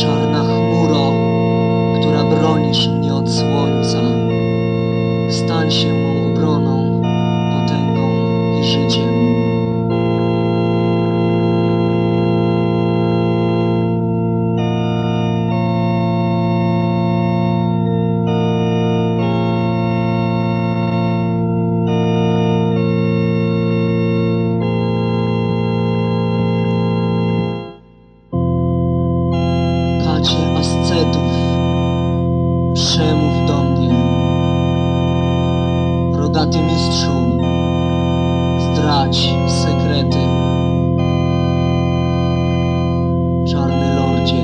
Czarna chmuro, która bronisz mnie od słońca, stań się Kacie ascetów, przemów do mnie. Rogaty mistrzu, zdradź sekrety. Czarny lordzie,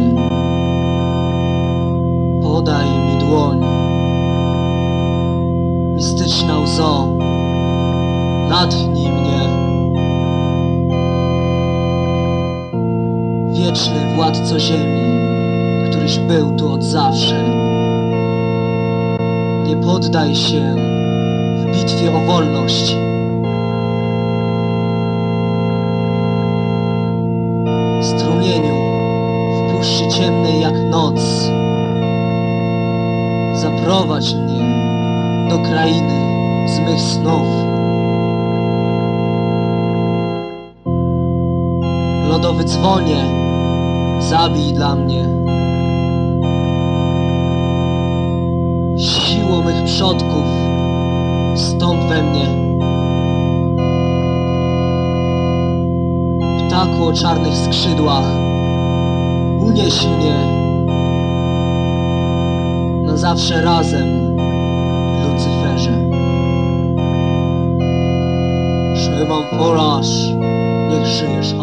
podaj mi dłoń. Mistyczna łzo, natchnij mnie. Wieczny władco ziemi, któryś był tu od zawsze. Nie poddaj się w bitwie o wolność. Strumieniu w puszczy ciemnej jak noc. Zaprowadź mnie do krainy z mych snów. Lodowy dzwonie, zabij dla mnie. Przodków, stąp we mnie. Ptaku o czarnych skrzydłach, unieś mnie. Na zawsze razem, Lucyferze. Szymon Folasz, niech żyjesz